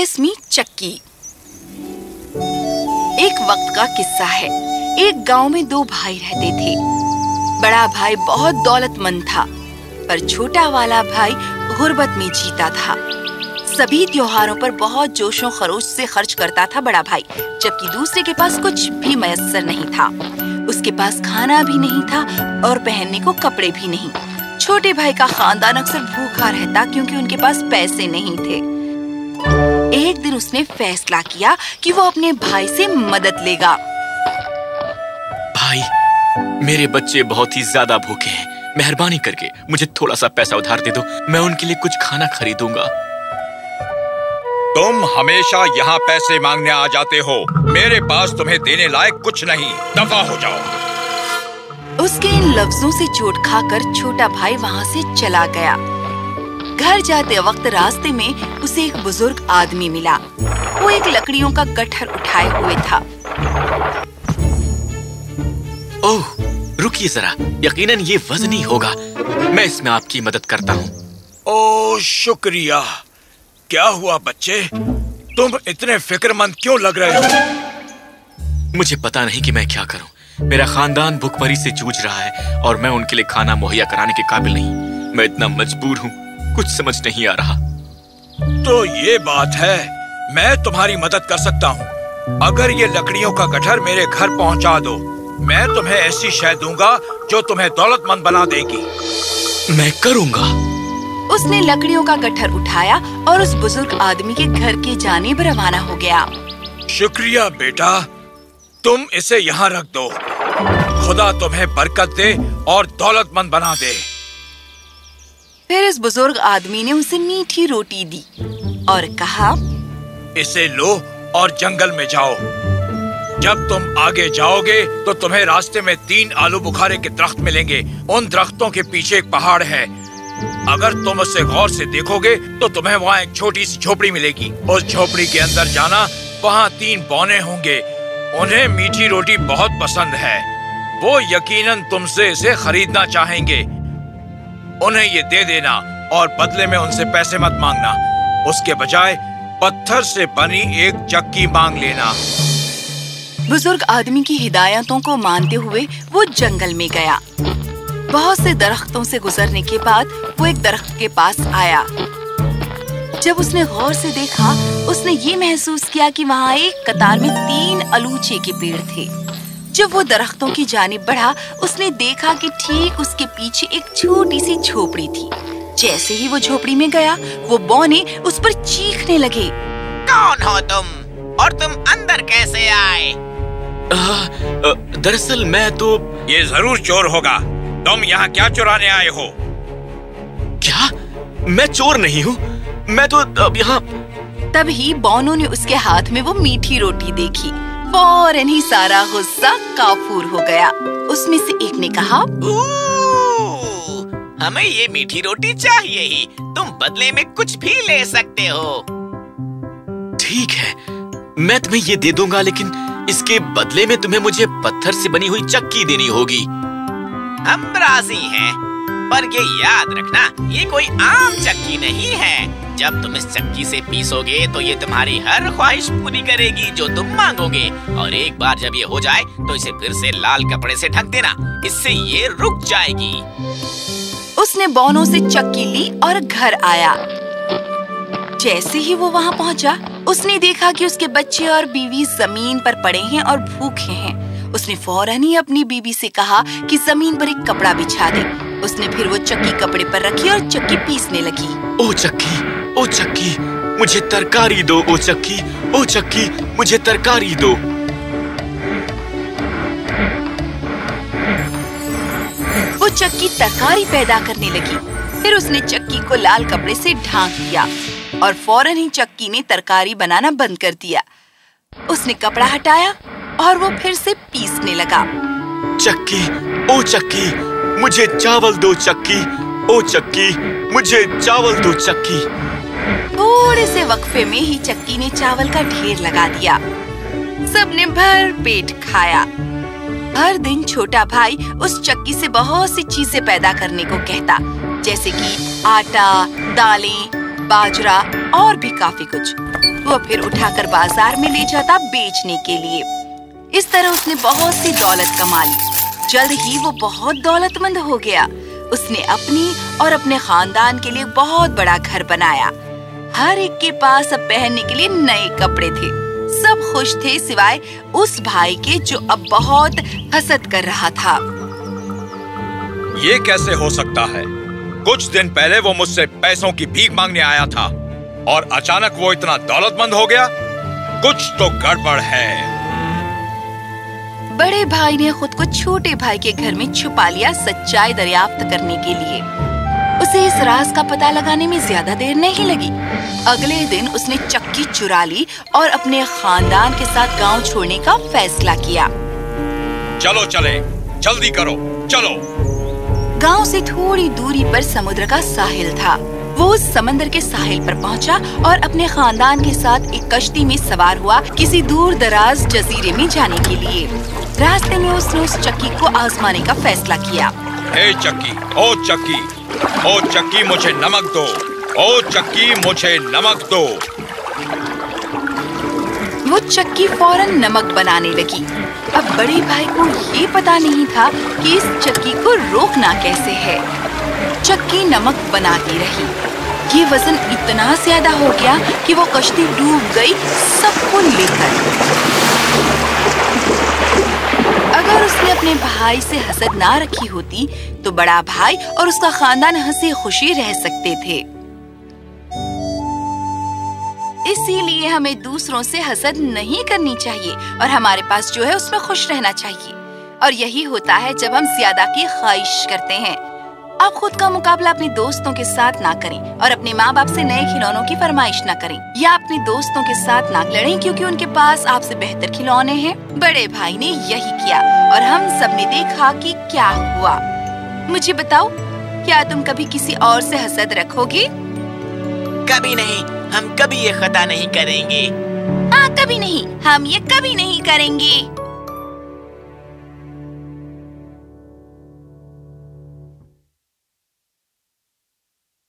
तिलिस्मी चक्की। एक वक्त का किस्सा है। एक गाँव में दो भाई रहते थे। बड़ा भाई बहुत दौलतमंद था, पर छोटा वाला भाई गुर्बत में जीता था। सभी त्योहारों पर बहुत जोशों खरोश से खर्च करता था बड़ा भाई, जबकि दूसरे के पास कुछ भी मयसर नहीं था। उसके पास खाना भी नहीं था और पहनने को कपड़े भी नहीं। छोटे भाई का खानदान अक्सर भूखा रहता क्योंकि उनके पास पैसे नहीं थे। एक दिन उसने फैसला किया कि वो अपने भाई से मदद लेगा। भाई मेरे बच्चे बहुत ही ज़्यादा भूखे हैं। मेहरबानी करके मुझे थोड़ा सा पैसा उधार दे दो। मैं उनके लिए कुछ खाना खरीदूँगा। तुम हमेशा यहाँ पैसे मांगने आ जाते हो। मेरे पास तुम्हें देने लायक कुछ नहीं। दफ़ा हो जाओ। उसके इन लफ्जों से चोट खाकर छोटा भाई वहाँ से चला गया। घर जाते वक्त रास्ते में उसे एक बुज़ुर्ग आदमी मिला। वो एक लकड़ियों का गठर उठाए हुए था। ओह रुकिए जरा। यकीनन ये वजनी होगा। मैं इसमें आपकी मदद करता हूँ। ओ शुक्रिया। क्या हुआ बच्चे? तुम इतने फिक्रमंद क्यों लग रहे हो? मुझे पता नहीं कि मैं क्या करूँ। मेरा खानदान भुखमरी से जूझ रहा है और मैं उनके लिए खाना मुहैया कराने के काबिल नहीं। मैं इतना मजबूर हूँ। कुछ समझ नहीं आ रहा। तो ये बात है मैं तुम्हारी मदद कर सकता हूँ। अगर ये लकड़ियों का गठर मेरे घर पहुँचा दो मैं तुम्हें ऐसी शय दूँगा जो तुम्हें दौलतमंद बना देगी। मैं करूँगा। उसने लकड़ियों का गठर उठाया और उस बुज़ुर्ग आदमी के घर की जाने रवाना हो गया। शुक्रिया बेटा तुम इसे यहाँ रख दो। खुदा तुम्हें बरकत दे और दौलतमंद बना दे। फिर इस बुज़ुर्ग आदमी ने उसे मीठी रोटी दी और कहा, इसे लो और जंगल में जाओ। जब तुम आगे जाओगे तो तुम्हें रास्ते में तीन आलू बुखारे के दरख्त मिलेंगे। उन दरख्तों के पीछे एक पहाड़ है। अगर तुम उसे गौर से देखोगे तो तुम्हें वहाँ एक छोटी सी झोपड़ी मिलेगी। उस झोपड़ी के अंदर जाना, वहाँ तीन बौने होंगे। उन्हें मीठी रोटी बहुत पसंद है। वो यकीनन तुमसे इसे खरीदना चाहेंगे। उन्हें ये दे देना और बदले में उनसे पैसे मत मांगना। उसके बजाय पत्थर से बनी एक चक्की मांग लेना। बुज़ुर्ग आदमी की हिदायतों को मानते हुए वो जंगल में गया। बहुत से दरख्तों से गुजरने के बाद वो एक दरख्त के पास आया। जब उसने गौर से देखा, उसने ये महसूस किया कि वहाँ एक कतार में तीन अलूचे के पेड़ थे। जब वो दरख्तों की जानिब बढ़ा उसने देखा कि ठीक उसके पीछे एक छोटी सी झोपड़ी थी। जैसे ही वो झोपड़ी में गया वो बौने उस पर चीखने लगे। कौन हो तुम? और तुम अंदर कैसे आए? दरअसल मैं तो ये ज़रूर चोर होगा। तुम यहाँ क्या चुराने आए हो? क्या? मैं चोर नहीं हूँ। मैं तो अब यहाँ तभी बौनों ने उसके हाथ में वो मीठी रोटी देखी। फ़ौरन ही सारा गुस्सा काफूर हो गया। उसमें से एक ने कहा हमें ये मीठी रोटी चाहिए ही। तुम बदले में कुछ भी ले सकते हो। ठीक है, मैं तुम्हें ये दे दूँगा, लेकिन इसके बदले में तुम्हें मुझे पत्थर से बनी हुई चक्की देनी होगी। हम राज़ी हैं। पर ये याद रखना, ये कोई आम चक्की नहीं है। जब तुम इस चक्की से पीसोगे तो ये तुम्हारी हर ख्वाहिश पूरी करेगी जो तुम मांगोगे। और एक बार जब ये हो जाए तो इसे फिर से लाल कपड़े से ढक देना। इससे ये रुक जाएगी। उसने बोनो से चक्की ली और घर आया। जैसे ही वो वहाँ पहुँचा, उसने देखा कि उसके बच्चे और बीवी ज़मीन पर पड़े हैं और भूखे हैं। उसने फ़ौरन ही अपनी बीवी से कहा कि ज़मीन पर एक कपड़ा बिछा दे। उसने फिर वो चक्की कपड़े पर रखी और चक्की पीसने लगी। ओ चक्की ओ चक्की मुझे तरकारी दो ओ चक्की ओ चक्की मुझे तरकारी दो। वो चक्की तरकारी पैदा करने लगी। फिर उसने चक्की को लाल कपड़े से ढांक दिया और फ़ौरन ही चक्की ने तरकारी बनाना बंद कर दिया। उसने कपड़ा हटाया और वो फिर से पीसने लगा। चक्की ओ चक्की मुझे चावल दो, चक्की। ओ, चक्की, मुझे चावल दो, चक्की। थोड़े से वक्फे में ही चक्की ने चावल का ढेर लगा दिया। सबने भर पेट खाया। हर दिन छोटा भाई उस चक्की से बहुत सी चीज़ें पैदा करने को कहता, जैसे कि आटा, दालें, बाजरा और भी काफ़ी कुछ। वो फिर उठाकर बाज़ार में ले जाता बेचने के लिए। इस तरह उसने बहुत सी दौलत कमा ली। जल्द ही वो बहुत दौलतमंद हो गया। उसने अपनी और अपने खानदान के लिए बहुत बड़ा घर बनाया। हर एक के पास अब पहनने के लिए नए कपड़े थे। सब खुश थे सिवाय उस भाई के जो अब बहुत हसद कर रहा था। ये कैसे हो सकता है? कुछ दिन पहले वो मुझसे पैसों की भीख मांगने आया था और अचानक वो इतना दौलतमंद हो गया? कुछ तो गड़बड़ है। बड़े भाई ने खुद को छोटे भाई के घर में छुपा लिया सच्चाई दरियाफ्त करने के लिए। उसे इस राज का पता लगाने में ज़्यादा देर नहीं लगी। अगले दिन उसने चक्की चुरा ली और अपने खानदान के साथ गाँव छोड़ने का फैसला किया। चलो चले जल्दी करो चलो। गाँव से थोड़ी दूरी पर समुद्र का साहिल था। वो उस समंदर के साहिल पर पहुँचा और अपने खानदान के साथ एक कश्ती में सवार हुआ किसी दूर दराज जजीरे में जाने के लिए। रास्ते में उसने उस चक्की को आजमाने का फैसला किया। हे चक्की ओ चक्की ओ चक्की मुझे नमक दो ओ चक्की मुझे नमक दो। वो चक्की फ़ौरन नमक बनाने लगी। अब बड़े भाई को ये पता नहीं था कि इस चक्की को रोकना कैसे है। चक्की नमक बनाती रही। ये वज़न इतना ज़्यादा हो गया कि वो कश्ती डूब गई सबको लेकर। अगर उसने अपने भाई से हसद ना रखी होती तो बड़ा भाई और उसका खानदान हँसी खुशी रह सकते थे। इसीलिए हमें दूसरों से हसद नहीं करनी चाहिए और हमारे पास जो है उसमें खुश रहना चाहिए। और यही होता है जब हम ज़्यादा की ख्वाहिश करते हैं। आप खुद का मुकाबला अपने दोस्तों के साथ ना करें और अपने माँ बाप से नए खिलौनों की फरमाइश ना करें। या अपने दोस्तों के साथ ना लड़ें क्योंकि उनके पास आपसे बेहतर खिलौने हैं। बड़े भाई ने यही किया और हम सबने देखा कि क्या हुआ। मुझे बताओ क्या तुम कभी किसी और से हसद रखोगे? कभी नहीं। हम कभी ये खता नहीं करेंगे। हाँ कभी नहीं। हम ये कभी नहीं करेंगे।